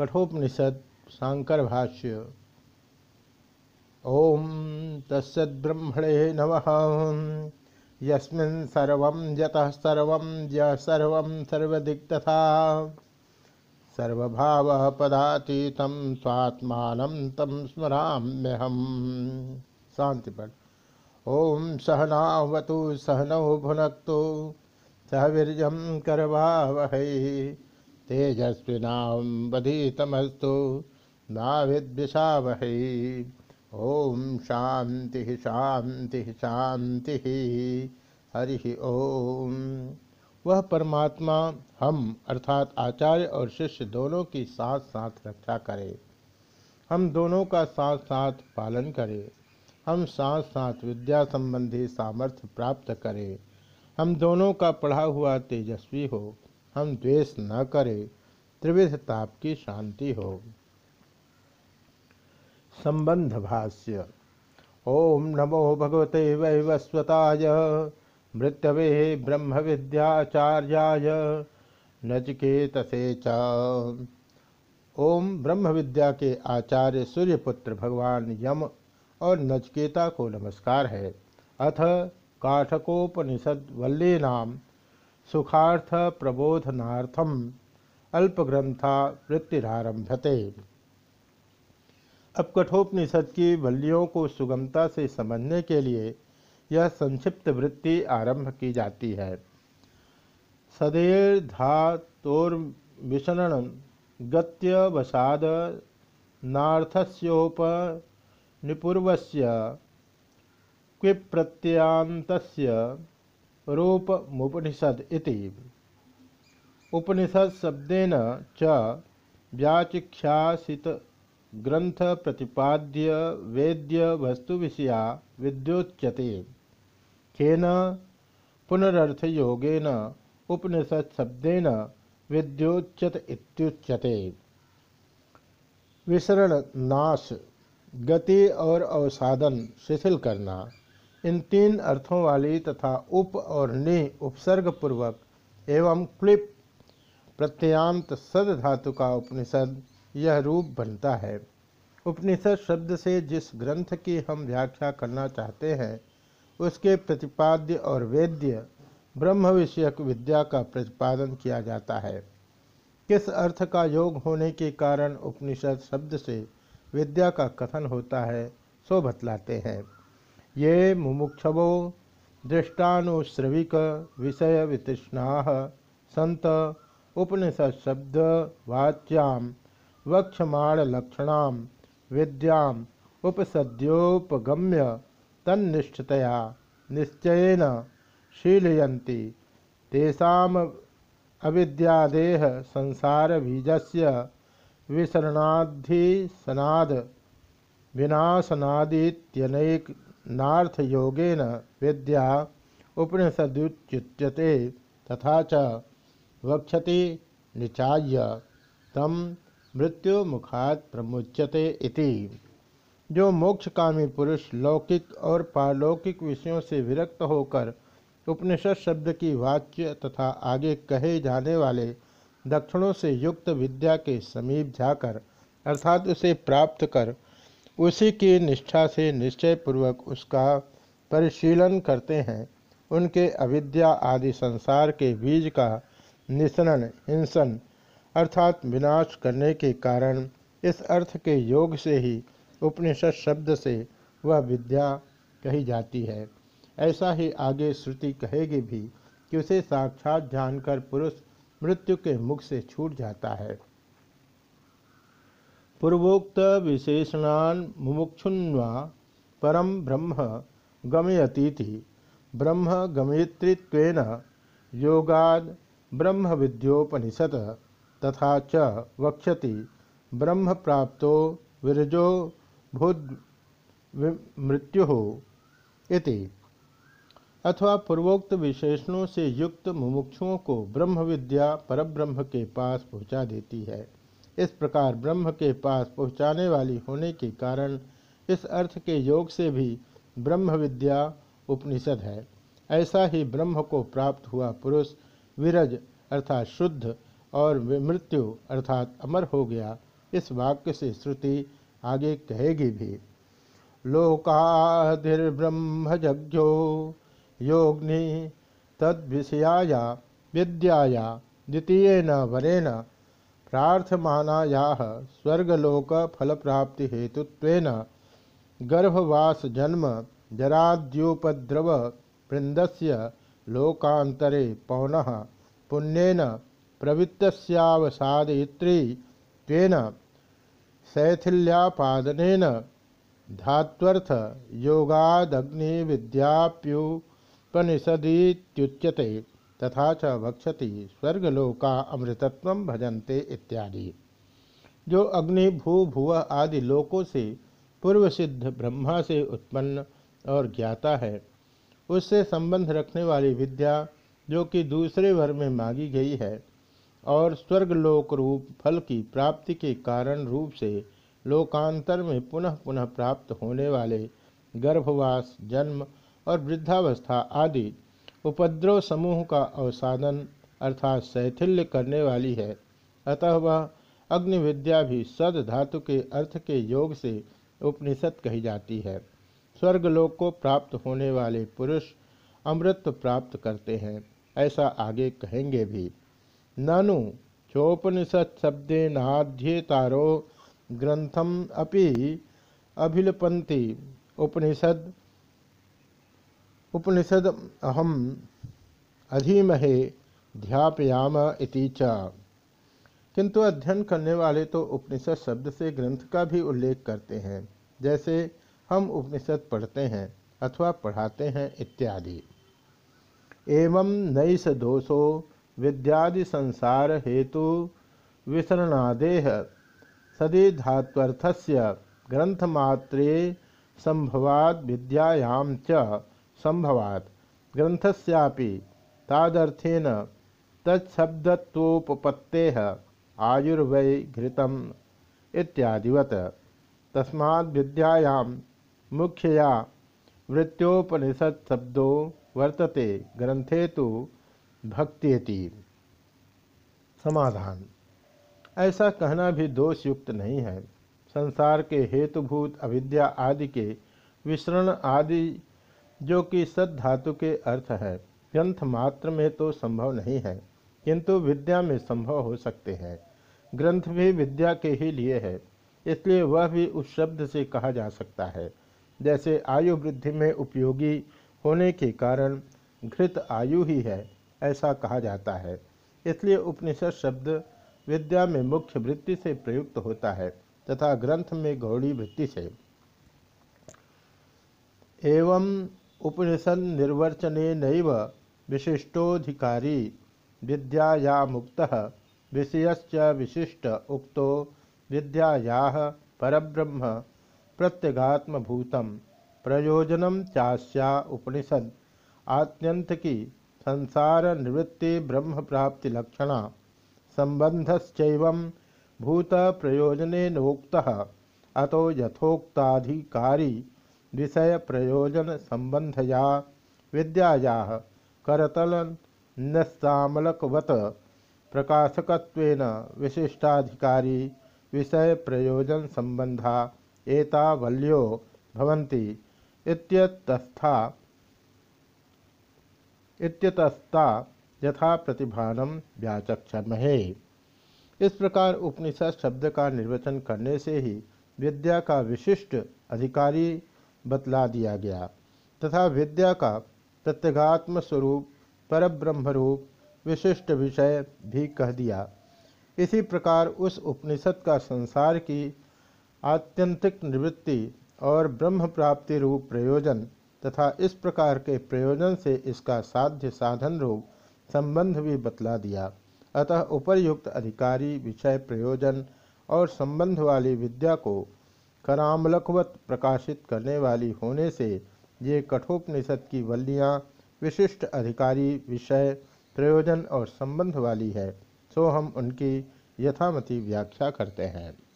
कठोपनिषद शांकर भाष्य। ओम तस्ब्रह्मणे नम। यस्मिन् सर्वं यतः सर्वं य सर्वं सर्वदिक्तथा। सर्वभावः पदातीतं स्वात्मानं सहनावतु, सहनौ भुनक्तु सह वीर्यं करवावहै। तेजस्विनावधीतमस्तु नाविद्विषावहै। ओम शांति शांति शांति हरि ओम। वह परमात्मा हम, अर्थात आचार्य और शिष्य दोनों की साथ साथ रक्षा करे। हम दोनों का साथ साथ पालन करें। हम साथ साथ विद्या संबंधी सामर्थ्य प्राप्त करें। हम दोनों का पढ़ा हुआ तेजस्वी हो। हम द्वेष न करें, त्रिविध ताप की शांति हो। संबंध भाष्य, ओम नमो भगवते वैवस्वताय, मृत्यवे ब्रह्म विद्याचार्याय नचिकेतसे च। ओम ब्रह्म विद्या के आचार्य सूर्यपुत्र भगवान यम और नचकेता को नमस्कार है। अथ काठकोपनिषद वल्ली नाम सुखार्थ प्रबोधनार्थम अल्पग्रंथा वृत्तिरारंभते अब कठोपनिषद की वल्लियों को सुगमता से समझने के लिए यह संक्षिप्त वृत्ति आरंभ की जाती है। सदेर धातोर्विषण गत्यवसाद नार्थस्योप निपूर्वस्य क्विप्रत्ययान्तस्य रूपमुपनिषद इति। उपनिषद शब्देन च व्याचिख्यासित ग्रंथ प्रतिपाद्य वेद्य वस्तु विषया विद्योच्यते। खेन पुनरर्थ योगेन उपनिषद शब्देन विद्योच्यत इत्युच्यते। विसरण नाश गति और अवसादन शिथिल करना। इन तीन अर्थों वाली तथा उप और नि उपसर्ग पूर्वक एवं क्लिप प्रत्यांत सद धातु का उपनिषद यह रूप बनता है। उपनिषद शब्द से जिस ग्रंथ की हम व्याख्या करना चाहते हैं, उसके प्रतिपाद्य और वेद्य ब्रह्म विषयक विद्या का प्रतिपादन किया जाता है। किस अर्थ का योग होने के कारण उपनिषद शब्द से विद्या का कथन होता है, सो बतलाते हैं। ये मुमुक्षवो दृष्टानुश्रविक विषय वितृष्णा संत उपनिषद शब्द वाच्याम वक्षमाण लक्षणाम विद्याम उपसद्योपगम्य तन्निष्ठतया निश्चयन शीलयन्ति। तेषाम अविद्यादेह संसार बीजस्य विसरणाधिसनाद विनाशनादित्यनैकनार्थ योगेन विद्या उपनिषदुच्युच्यते तथा च वक्षति निचाय तम मृत्यु मुखात प्रमुच्यते इति। जो मोक्षकामी पुरुष लौकिक और पारलौकिक विषयों से विरक्त होकर उपनिषद शब्द की वाच्य तथा आगे कहे जाने वाले दक्षिणों से युक्त विद्या के समीप जाकर, अर्थात उसे प्राप्त कर उसी की निष्ठा से निश्चय पूर्वक उसका परिशीलन करते हैं। उनके अविद्या आदि संसार के बीज का निसरण हिंसन अर्थात विनाश करने के कारण इस अर्थ के योग से ही उपनिषद शब्द से वह विद्या कही जाती है। ऐसा ही आगे श्रुति कहेगी भी कि उसे साक्षात जानकर पुरुष मृत्यु के मुख से छूट जाता है। पूर्वोक्त विशेषणान मुमुक्षुन्वा परम ब्रह्म गमयतीति। ब्रह्म गमयित्रित्वेन योगाद ब्रह्म विद्योपनिषद तथा च वक्षति ब्रह्म प्राप्तो विरजो भूद मृत्यु इति। अथवा पूर्वोक्त विशेषणों से युक्त मुमुक्षुओं को ब्रह्म विद्या परब्रह्म के पास पहुँचा देती है। इस प्रकार ब्रह्म के पास पहुँचाने वाली होने के कारण इस अर्थ के योग से भी ब्रह्म विद्या उपनिषद है। ऐसा ही ब्रह्म को प्राप्त हुआ पुरुष विरज अर्थात शुद्ध और मृत्यु अर्थात अमर हो गया। इस वाक्य से श्रुति आगे कहेगी भी। लोकाधिर्ब्रह्मज्ञो योग्नि तद्विषयाया विद्याया द्वितीय न वरेण प्रार्थमानाया स्वर्गलोक फल प्राप्ति हेतुत्वेन गर्भवास जन्म जराद्योपद्रव वृंदस्य लोकांतरे पौन पुण्यन प्रवृत्तवसादयित्री तेन शैथिल्यापादन धात्वर्थ योगादग्नि विद्याप्युपनिषदीत्युच्यते तथा च वक्षति स्वर्गलोका अमृतत्व भजन्ते इत्यादि। जो अग्नि, भू, भुव आदि लोकों से पूर्व सिद्ध ब्रह्मा से उत्पन्न और ज्ञाता है, उससे संबंध रखने वाली विद्या जो कि दूसरे वर में मांगी गई है और स्वर्गलोक रूप फल की प्राप्ति के कारण रूप से लोकांतर में पुनः पुनः प्राप्त होने वाले गर्भवास, जन्म और वृद्धावस्था आदि उपद्रव समूह का अवसादन अर्थात शैथिल्य करने वाली है। अतः वह अग्निविद्या भी सद धातु के अर्थ के योग से उपनिषद कही जाती है। स्वर्गलोक को प्राप्त होने वाले पुरुष अमृत प्राप्त करते हैं, ऐसा आगे कहेंगे भी। ननु चोपनिषद शब्दे नाध्येतारो ग्रंथम अपि अभिलपंती उपनिषद उपनिषद अहम अधीमहे ध्यापयाम इति च। किंतु अध्ययन करने वाले तो उपनिषद शब्द से ग्रंथ का भी उल्लेख करते हैं, जैसे हम उपनिषद पढ़ते हैं अथवा पढ़ाते हैं इत्यादि। एवं नैस दोषो विद्यादि संसार हेतु विसरणादेह सदी धात्वर्थस्य ग्रंथमात्रे संभवाद विद्यायाम च। संभवात। ग्रंथस्यापि तादर्थेन तत्शब्दत्वोपत्ते आयुर्वै घृतम इत्यादिवत। तस्मा विद्यायां मुख्यया वृत्योपनिषद शब्दों वर्तते। ग्रंथे तो भक्ति समाधान। ऐसा कहना भी दोषयुक्त नहीं है। संसार के हेतुभूत अविद्या आदि के विसरण आदि जो कि सद धातु के अर्थ है। ग्रंथ मात्र में तो संभव नहीं है, किंतु विद्या में संभव हो सकते हैं। ग्रंथ भी विद्या के ही लिए है, इसलिए वह भी उस शब्द से कहा जा सकता है। जैसे आयु वृद्धि में उपयोगी होने के कारण घृत आयु ही है, ऐसा कहा जाता है। इसलिए उपनिषद शब्द विद्या में मुख्य वृत्ति से प्रयुक्त होता है, तथा ग्रंथ में गौड़ी वृत्ति से। एवं उपनिषद निर्वचन विशिष्टोधिकारी विद्याया मुक्त विषयच विशिष्ट उक्तो विद्याया परब्रह्म प्रत्यगात्मभूत। प्रयोजन चास्या उपनिषद। आत्यंत की संसार निवृत्ति ब्रह्म प्राप्ति लक्षण संबंधश्चैव भूत प्रयोजनोक्त अतो यथोक्ताधिकारी। विषय प्रयोजन संबंधया विद्याया करतल नस्तामलकवत प्रकाशकत्वेन विशिष्टाधिकारी विषय प्रयोजन संबंधा एतावल्यो भवन्ति। इत्यतस्था इत्यतस्ता यथा प्रतिभानम व्याचक्षमहे। इस प्रकार उपनिषद शब्द का निर्वचन करने से ही विद्या का विशिष्ट अधिकारी बतला दिया गया। तथा विद्या का प्रत्यगात्म स्वरूप परब्रह्म रूप विशिष्ट विषय भी कह दिया। इसी प्रकार उस उपनिषद का संसार की आत्यंतिक निवृत्ति और ब्रह्म प्राप्ति रूप प्रयोजन तथा इस प्रकार के प्रयोजन से इसका साध्य साधन रूप संबंध भी बतला दिया। अतः उपरयुक्त अधिकारी विषय प्रयोजन और संबंध वाली विद्या को करामलकवत प्रकाशित करने वाली होने से ये कठोपनिषद की वल्लियाँ, विशिष्ट अधिकारी, विषय, प्रयोजन और संबंध वाली है, सो हम उनकी यथामति व्याख्या करते हैं।